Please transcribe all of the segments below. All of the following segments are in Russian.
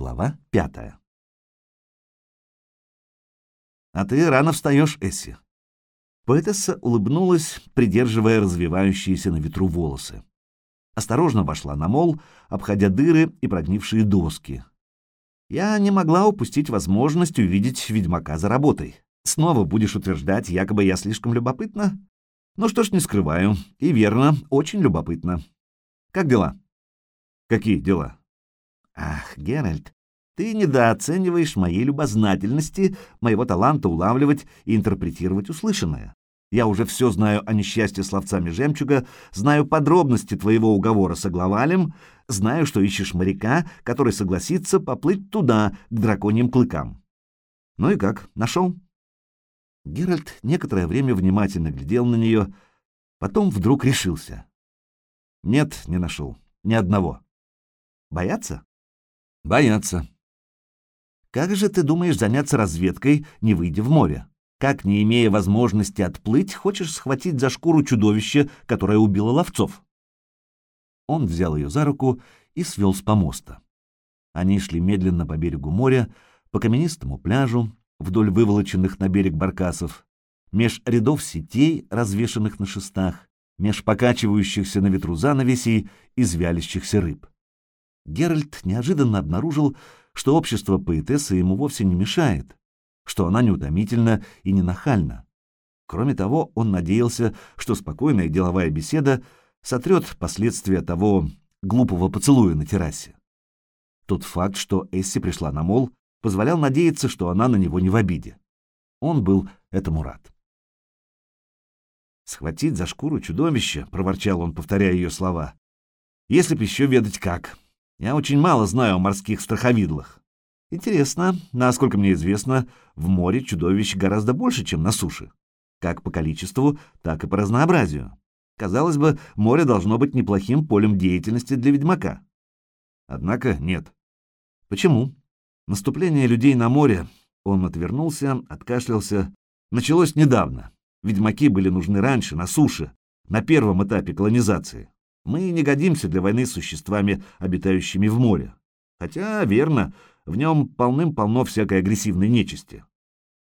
Глава пятая. «А ты рано встаешь, Эсси». Поэтесса улыбнулась, придерживая развивающиеся на ветру волосы. Осторожно вошла на мол, обходя дыры и прогнившие доски. Я не могла упустить возможность увидеть ведьмака за работой. Снова будешь утверждать, якобы я слишком любопытна? Ну что ж, не скрываю. И верно, очень любопытно. Как дела? Какие дела? Ах, Геральт, ты недооцениваешь моей любознательности, моего таланта улавливать и интерпретировать услышанное. Я уже все знаю о несчастье с ловцами жемчуга, знаю подробности твоего уговора с Агловалем, знаю, что ищешь моряка, который согласится поплыть туда, к драконьим клыкам. Ну и как, нашел? Геральт некоторое время внимательно глядел на нее, потом вдруг решился. Нет, не нашел. Ни одного. Боятся? Боятся. Как же ты думаешь заняться разведкой, не выйдя в море? Как, не имея возможности отплыть, хочешь схватить за шкуру чудовище, которое убило ловцов? Он взял ее за руку и свел с помоста. Они шли медленно по берегу моря, по каменистому пляжу, вдоль выволоченных на берег баркасов, меж рядов сетей, развешанных на шестах, меж покачивающихся на ветру занавесей и звялящихся рыб. Геральт неожиданно обнаружил, что общество поэтессы ему вовсе не мешает, что она неутомительна и не нахальна. Кроме того, он надеялся, что спокойная деловая беседа сотрет последствия того глупого поцелуя на террасе. Тот факт, что Эсси пришла на мол, позволял надеяться, что она на него не в обиде. Он был этому рад. «Схватить за шкуру чудовище», — проворчал он, повторяя ее слова. «Если б еще ведать как. Я очень мало знаю о морских страховидлах. Интересно, насколько мне известно, в море чудовищ гораздо больше, чем на суше. Как по количеству, так и по разнообразию. Казалось бы, море должно быть неплохим полем деятельности для ведьмака. Однако нет. Почему? Наступление людей на море, он отвернулся, откашлялся, началось недавно. Ведьмаки были нужны раньше, на суше, на первом этапе колонизации. Мы не годимся для войны с существами, обитающими в море. Хотя, верно, в нем полным-полно всякой агрессивной нечисти.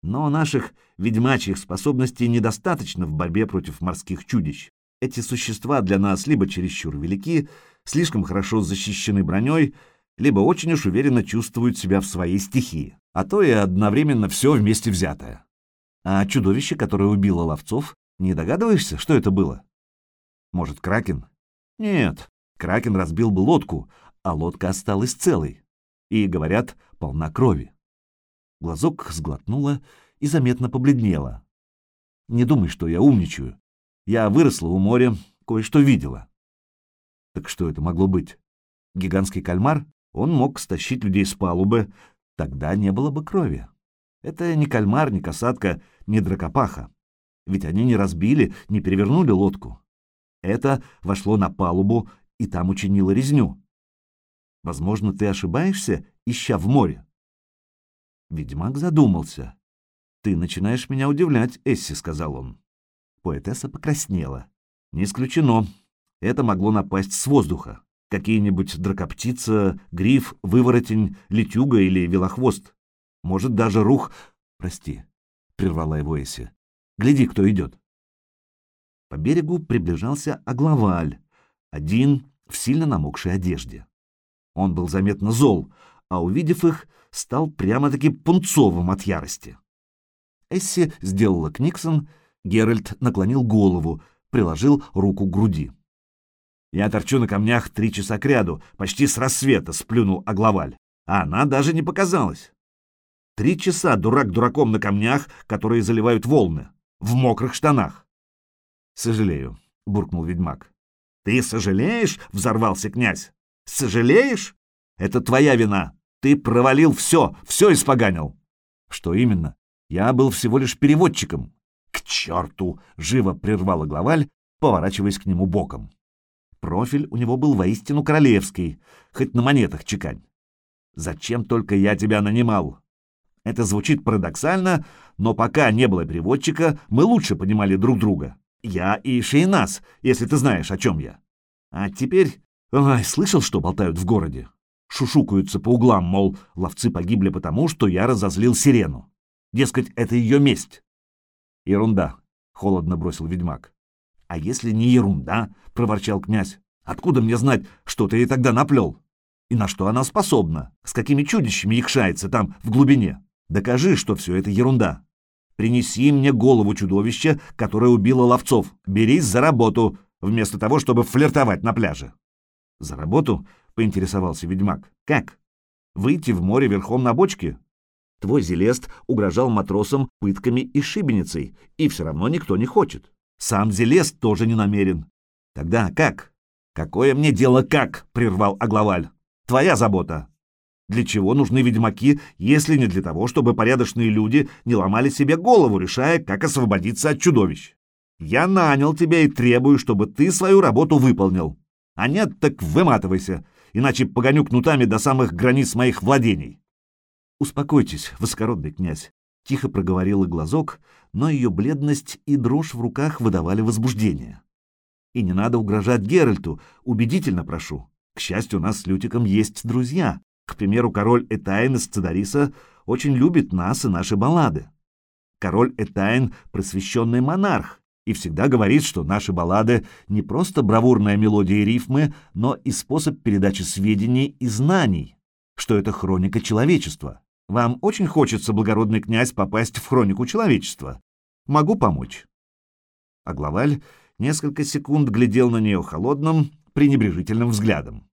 Но наших ведьмачьих способностей недостаточно в борьбе против морских чудищ. Эти существа для нас либо чересчур велики, слишком хорошо защищены броней, либо очень уж уверенно чувствуют себя в своей стихии, а то и одновременно все вместе взятое. А чудовище, которое убило ловцов, не догадываешься, что это было? Может, кракен? Нет, кракен разбил бы лодку, а лодка осталась целой. И, говорят, полна крови. Глазок сглотнула и заметно побледнела. Не думай, что я умничаю. Я выросла у моря, кое-что видела. Так что это могло быть? Гигантский кальмар? Он мог стащить людей с палубы, тогда не было бы крови. Это не кальмар, не касатка, не дракопаха. Ведь они не разбили, не перевернули лодку. Это вошло на палубу и там учинило резню. Возможно, ты ошибаешься, ища в море. Ведьмак задумался. «Ты начинаешь меня удивлять, Эсси», — сказал он. Поэтесса покраснела. «Не исключено. Это могло напасть с воздуха какие-нибудь дракоптица, гриф, выворотень, летюга или велохвост. Может, даже рух... Прости, — прервала его Эсси. Гляди, кто идет. По берегу приближался Агловаль, один в сильно намокшей одежде. Он был заметно зол, а, увидев их, стал прямо-таки пунцовым от ярости. Эсси сделала книксон, Геральт наклонил голову, приложил руку к груди. Я торчу на камнях три часа кряду, почти с рассвета, сплюнул Агловаль. А она даже не показалась. Три часа дурак дураком на камнях, которые заливают волны, в мокрых штанах. Сожалею, буркнул ведьмак. Ты сожалеешь? Взорвался князь. Сожалеешь? Это твоя вина. Ты провалил все, все испоганил. Что именно? Я был всего лишь переводчиком. К черту! Живо прервала главаль, поворачиваясь к нему боком. Профиль у него был воистину королевский, хоть на монетах чекань. Зачем только я тебя нанимал? Это звучит парадоксально, но пока не было переводчика, мы лучше понимали друг друга. Я и Шейнас, если ты знаешь, о чем я. А теперь... Ой, слышал, что болтают в городе? шушукаются по углам, мол, ловцы погибли потому, что я разозлил сирену. Дескать, это ее месть. Ерунда, — холодно бросил ведьмак. А если не ерунда, — проворчал князь, — откуда мне знать, что ты ей тогда наплел? И на что она способна? С какими чудищами якшается там, в глубине? Докажи, что все это ерунда. Принеси мне голову чудовища, которое убило ловцов. Берись за работу, вместо того, чтобы флиртовать на пляже. За работу? — поинтересовался ведьмак. Как? Выйти в море верхом на бочке? Твой Зелест угрожал матросам пытками и шибеницей, и все равно никто не хочет. Сам Зелест тоже не намерен. Тогда как? Какое мне дело как? — прервал Агловаль. Твоя забота. Для чего нужны ведьмаки, если не для того, чтобы порядочные люди не ломали себе голову, решая, как освободиться от чудовищ? Я нанял тебя и требую, чтобы ты свою работу выполнил. А нет, так выматывайся, иначе погоню кнутами до самых границ моих владений. Успокойтесь, высокородный князь, — тихо проговорила глазок, но ее бледность и дрожь в руках выдавали возбуждение. И не надо угрожать Геральту, убедительно прошу. К счастью, у нас с Лютиком есть друзья, к примеру, король Этайн из Цедариса очень любит нас и наши баллады. Король Этайн — просвещенный монарх, и всегда говорит, что наши баллады не просто бравурная мелодия и рифмы, но и способ передачи сведений и знаний, что это хроника человечества. Вам очень хочется, благородный князь, попасть в хронику человечества. Могу помочь. А главаль несколько секунд глядел на нее холодным, пренебрежительным взглядом.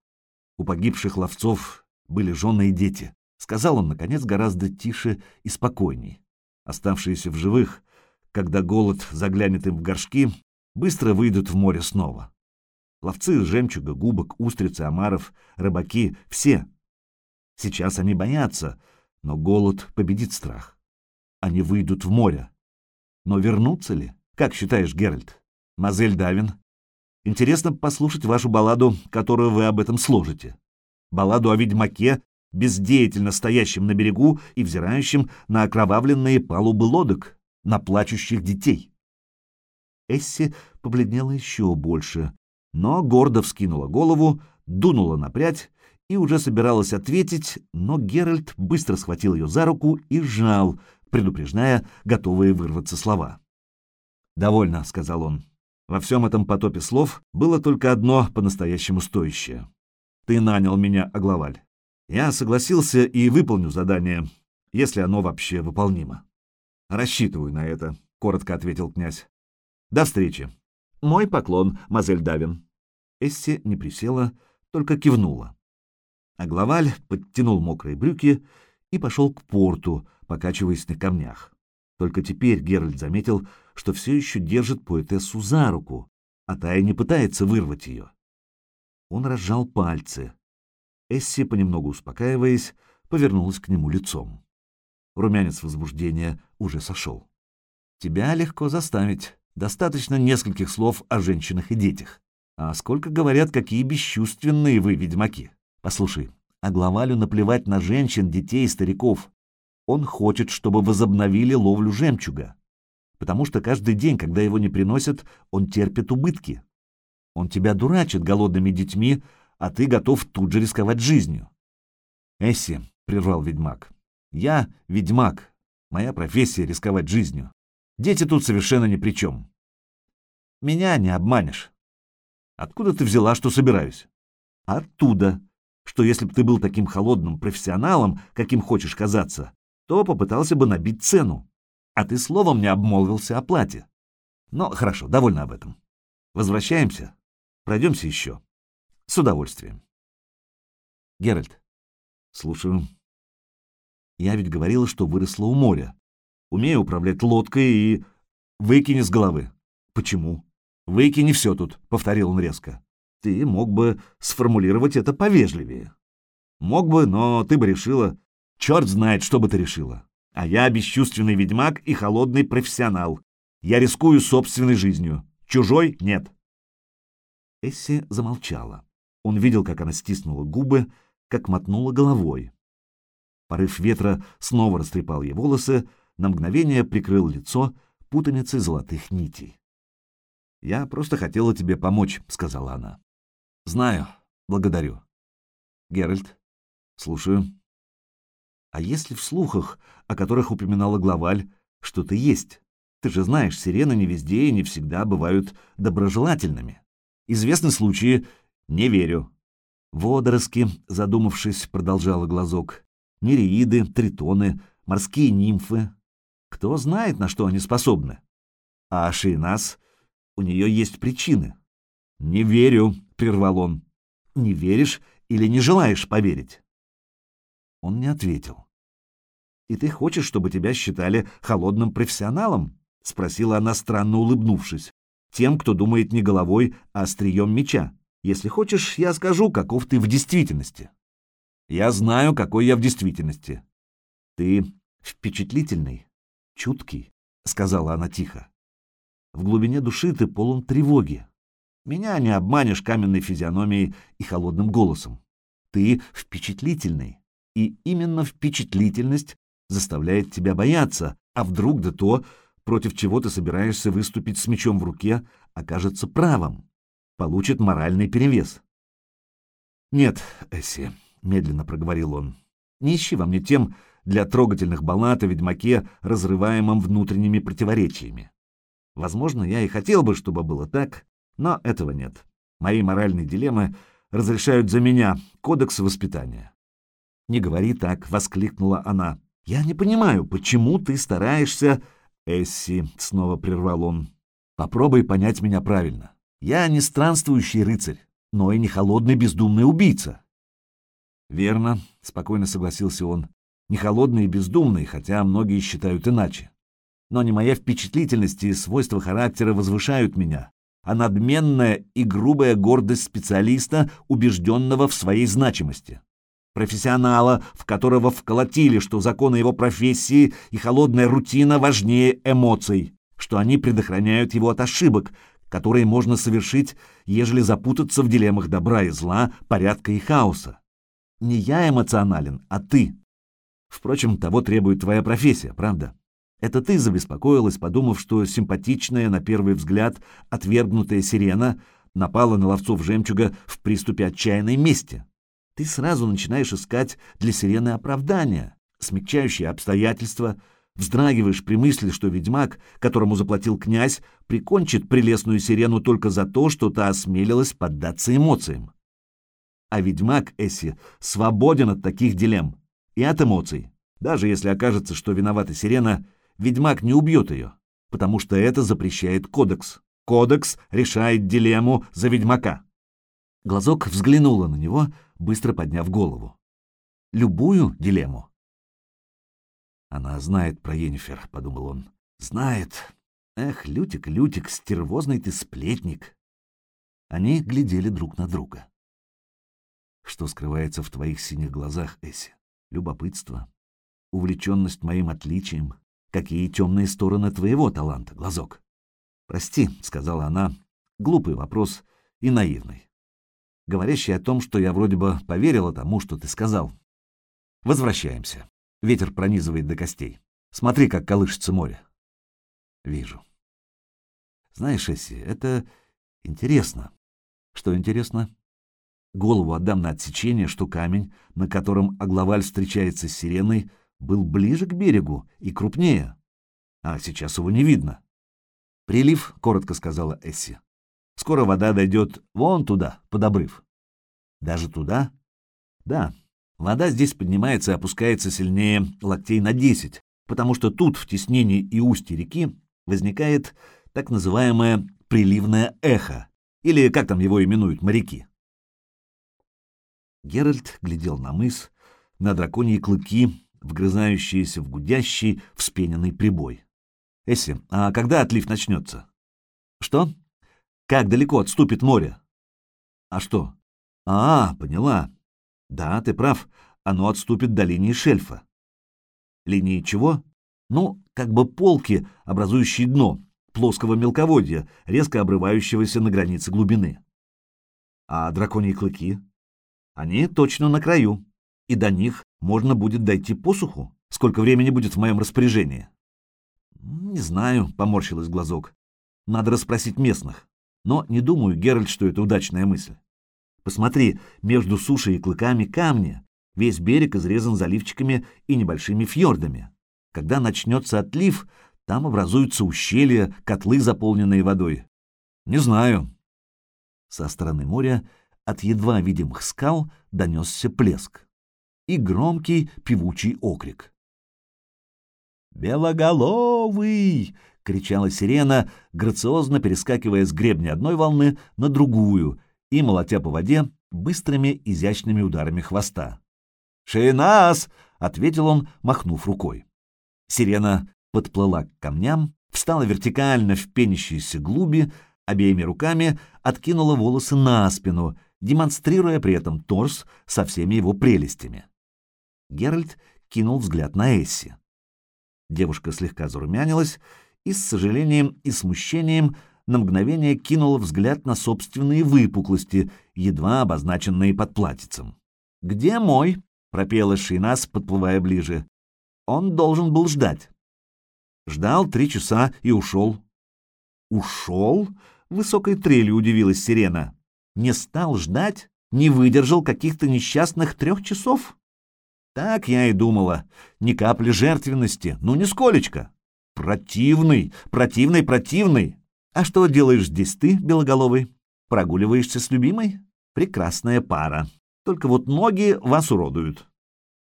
У погибших ловцов были жены и дети, сказал он, наконец, гораздо тише и спокойней. Оставшиеся в живых, когда голод заглянет им в горшки, быстро выйдут в море снова. Ловцы жемчуга, губок, устрицы, омаров, рыбаки — все. Сейчас они боятся, но голод победит страх. Они выйдут в море. Но вернутся ли? Как считаешь, Геральт? Мазель Давин? Интересно послушать вашу балладу, которую вы об этом сложите балладу о ведьмаке, бездеятельно стоящем на берегу и взирающем на окровавленные палубы лодок, на плачущих детей. Эсси побледнела еще больше, но гордо вскинула голову, дунула на прядь и уже собиралась ответить, но Геральт быстро схватил ее за руку и сжал, предупреждая готовые вырваться слова. «Довольно», — сказал он. Во всем этом потопе слов было только одно по-настоящему стоящее. Ты нанял меня, Агловаль. Я согласился и выполню задание, если оно вообще выполнимо. Рассчитываю на это, — коротко ответил князь. До встречи. Мой поклон, мазель Давин. Эсси не присела, только кивнула. Агловаль подтянул мокрые брюки и пошел к порту, покачиваясь на камнях. Только теперь Геральт заметил, что все еще держит поэтессу за руку, а та и не пытается вырвать ее. Он разжал пальцы. Эсси, понемногу успокаиваясь, повернулась к нему лицом. Румянец возбуждения уже сошел. «Тебя легко заставить. Достаточно нескольких слов о женщинах и детях. А сколько говорят, какие бесчувственные вы, ведьмаки. Послушай, а главалю наплевать на женщин, детей и стариков. Он хочет, чтобы возобновили ловлю жемчуга. Потому что каждый день, когда его не приносят, он терпит убытки. Он тебя дурачит голодными детьми, а ты готов тут же рисковать жизнью. Эсси, — прервал ведьмак, — я ведьмак. Моя профессия — рисковать жизнью. Дети тут совершенно ни при чем. Меня не обманешь. Откуда ты взяла, что собираюсь? Оттуда, что если бы ты был таким холодным профессионалом, каким хочешь казаться, то попытался бы набить цену. А ты словом не обмолвился о плате. Но хорошо, довольно об этом. Возвращаемся. Пройдемся еще. С удовольствием. Геральт. Слушаю. Я ведь говорила, что выросла у моря. Умею управлять лодкой и... Выкини с головы. Почему? Выкини все тут, повторил он резко. Ты мог бы сформулировать это повежливее. Мог бы, но ты бы решила... Черт знает, что бы ты решила. А я бесчувственный ведьмак и холодный профессионал. Я рискую собственной жизнью. Чужой — нет. Эсси замолчала. Он видел, как она стиснула губы, как мотнула головой. Порыв ветра снова растрепал ей волосы, на мгновение прикрыл лицо путаницей золотых нитей. «Я просто хотела тебе помочь», — сказала она. «Знаю. Благодарю. Геральт, Слушаю. А если в слухах, о которых упоминала Главаль, что-то есть? Ты же знаешь, сирены не везде и не всегда бывают доброжелательными. Известны случаи «не верю». Водоросли, задумавшись, продолжала глазок. Нереиды, тритоны, морские нимфы. Кто знает, на что они способны. А Шейнас, у нее есть причины. «Не верю», — прервал он. «Не веришь или не желаешь поверить?» Он не ответил. «И ты хочешь, чтобы тебя считали холодным профессионалом?» — спросила она, странно улыбнувшись. «Тем, кто думает не головой, а острием меча. Если хочешь, я скажу, каков ты в действительности». «Я знаю, какой я в действительности». «Ты впечатлительный, чуткий», — сказала она тихо. «В глубине души ты полон тревоги. Меня не обманешь каменной физиономией и холодным голосом. Ты впечатлительный, и именно впечатлительность заставляет тебя бояться, а вдруг да то, против чего ты собираешься выступить с мечом в руке, окажется правым, получит моральный перевес. «Нет, Эсси», — медленно проговорил он, — «не ищи во мне тем для трогательных баллад о ведьмаке, разрываемом внутренними противоречиями. Возможно, я и хотел бы, чтобы было так, но этого нет. Мои моральные дилеммы разрешают за меня кодекс воспитания. «Не говори так», — воскликнула она. «Я не понимаю, почему ты стараешься...» «Эсси», — снова прервал он, — «попробуй понять меня правильно. Я не странствующий рыцарь, но и не холодный бездумный убийца». «Верно», — спокойно согласился он, — «не холодный и бездумный, хотя многие считают иначе. Но не моя впечатлительность и свойства характера возвышают меня, а надменная и грубая гордость специалиста, убежденного в своей значимости профессионала, в которого вколотили, что законы его профессии и холодная рутина важнее эмоций, что они предохраняют его от ошибок, которые можно совершить, ежели запутаться в дилеммах добра и зла, порядка и хаоса. Не я эмоционален, а ты. Впрочем, того требует твоя профессия, правда? Это ты забеспокоилась, подумав, что симпатичная, на первый взгляд, отвергнутая сирена напала на ловцов жемчуга в приступе отчаянной мести ты сразу начинаешь искать для сирены оправдания, смягчающие обстоятельства, вздрагиваешь при мысли, что ведьмак, которому заплатил князь, прикончит прелестную сирену только за то, что та осмелилась поддаться эмоциям. А ведьмак, Эсси, свободен от таких дилемм и от эмоций. Даже если окажется, что виновата сирена, ведьмак не убьет ее, потому что это запрещает кодекс. Кодекс решает дилемму за ведьмака. Глазок взглянула на него, быстро подняв голову. «Любую дилемму?» «Она знает про Енифер», — подумал он. «Знает. Эх, Лютик, Лютик, стервозный ты сплетник». Они глядели друг на друга. «Что скрывается в твоих синих глазах, Эсси? Любопытство? Увлеченность моим отличием? Какие темные стороны твоего таланта, глазок?» «Прости», — сказала она, — «глупый вопрос и наивный говорящий о том, что я вроде бы поверила тому, что ты сказал. Возвращаемся. Ветер пронизывает до костей. Смотри, как колышется море. Вижу. Знаешь, Эсси, это интересно. Что интересно? Голову отдам на отсечение, что камень, на котором Агловаль встречается с сиреной, был ближе к берегу и крупнее. А сейчас его не видно. «Прилив», — коротко сказала Эсси. Скоро вода дойдет вон туда, под обрыв. Даже туда? Да. Вода здесь поднимается и опускается сильнее локтей на 10, потому что тут, в теснении и устье реки, возникает так называемое приливное эхо, или как там его именуют моряки. Геральт глядел на мыс, на драконьи клыки, вгрызающиеся в гудящий, вспененный прибой. «Эсси, а когда отлив начнется?» «Что?» Как далеко отступит море? А что? А, поняла. Да, ты прав. Оно отступит до линии шельфа. Линии чего? Ну, как бы полки, образующие дно, плоского мелководья, резко обрывающегося на границе глубины. А драконьи клыки? Они точно на краю, и до них можно будет дойти по суху. Сколько времени будет в моем распоряжении? Не знаю, поморщилась глазок. Надо расспросить местных. Но не думаю, Геральт, что это удачная мысль. Посмотри, между сушей и клыками камни, Весь берег изрезан заливчиками и небольшими фьордами. Когда начнется отлив, там образуются ущелья, котлы, заполненные водой. Не знаю. Со стороны моря от едва видимых скал донесся плеск и громкий певучий окрик. «Белоголовый!» — кричала сирена, грациозно перескакивая с гребня одной волны на другую и молотя по воде быстрыми изящными ударами хвоста. «Шейнас!» — ответил он, махнув рукой. Сирена подплыла к камням, встала вертикально в пенящиеся глуби, обеими руками откинула волосы на спину, демонстрируя при этом торс со всеми его прелестями. Геральт кинул взгляд на Эсси. Девушка слегка зарумянилась и с сожалением и смущением на мгновение кинула взгляд на собственные выпуклости, едва обозначенные под платьицем. «Где мой?» — пропела Шинас, подплывая ближе. «Он должен был ждать». Ждал три часа и ушел. «Ушел?» — высокой трелью удивилась Сирена. «Не стал ждать? Не выдержал каких-то несчастных трех часов?» Так я и думала. Ни капли жертвенности, ну нисколечко. Противный, противный, противный. А что делаешь здесь ты, белоголовый? Прогуливаешься с любимой? Прекрасная пара. Только вот ноги вас уродуют.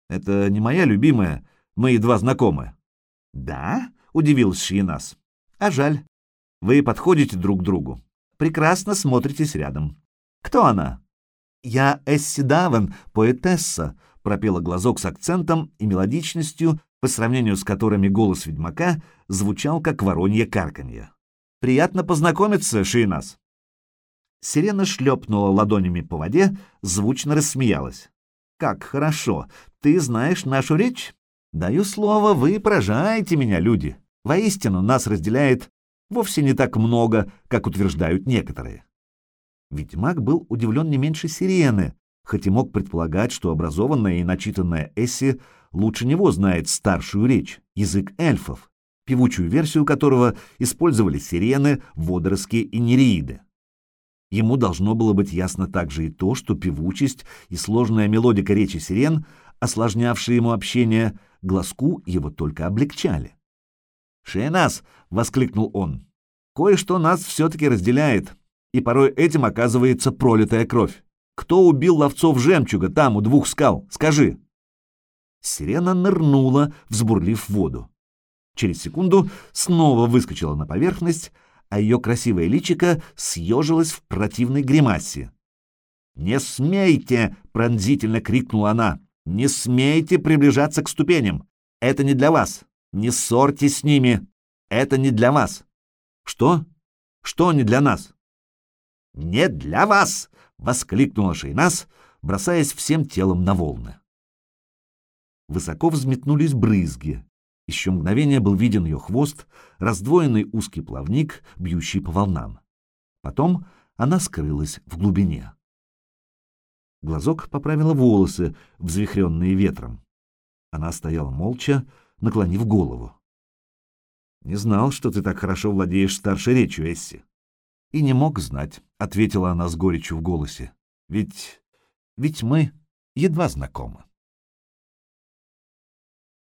Это не моя любимая, мы едва знакомы. Да? Удивился Шиенас. А жаль. Вы подходите друг к другу. Прекрасно смотритесь рядом. Кто она? Я Эсси Давен, поэтесса, пропела глазок с акцентом и мелодичностью, по сравнению с которыми голос ведьмака звучал как воронье карканье. «Приятно познакомиться, Шейнас!» Сирена шлепнула ладонями по воде, звучно рассмеялась. «Как хорошо! Ты знаешь нашу речь? Даю слово, вы поражаете меня, люди. Воистину, нас разделяет вовсе не так много, как утверждают некоторые». Ведьмак был удивлен не меньше Сирены, хоть и мог предполагать, что образованная и начитанная Эсси лучше него знает старшую речь, язык эльфов, певучую версию которого использовали сирены, водоросли и нереиды. Ему должно было быть ясно также и то, что певучесть и сложная мелодика речи сирен, осложнявшие ему общение, глазку его только облегчали. «Шейнас!» — воскликнул он. «Кое-что нас все-таки разделяет, и порой этим оказывается пролитая кровь. Кто убил ловцов жемчуга там, у двух скал? Скажи!» Сирена нырнула, взбурлив воду. Через секунду снова выскочила на поверхность, а ее красивое личико съежилось в противной гримасе. «Не смейте!» — пронзительно крикнула она. «Не смейте приближаться к ступеням! Это не для вас! Не ссорьтесь с ними! Это не для вас!» «Что? Что не для нас?» «Не для вас!» — воскликнула Шейнас, бросаясь всем телом на волны. Высоко взметнулись брызги. Еще мгновение был виден ее хвост, раздвоенный узкий плавник, бьющий по волнам. Потом она скрылась в глубине. Глазок поправила волосы, взвихренные ветром. Она стояла молча, наклонив голову. «Не знал, что ты так хорошо владеешь старшей речью, Эсси». «И не мог знать», — ответила она с горечью в голосе. «Ведь... ведь мы едва знакомы».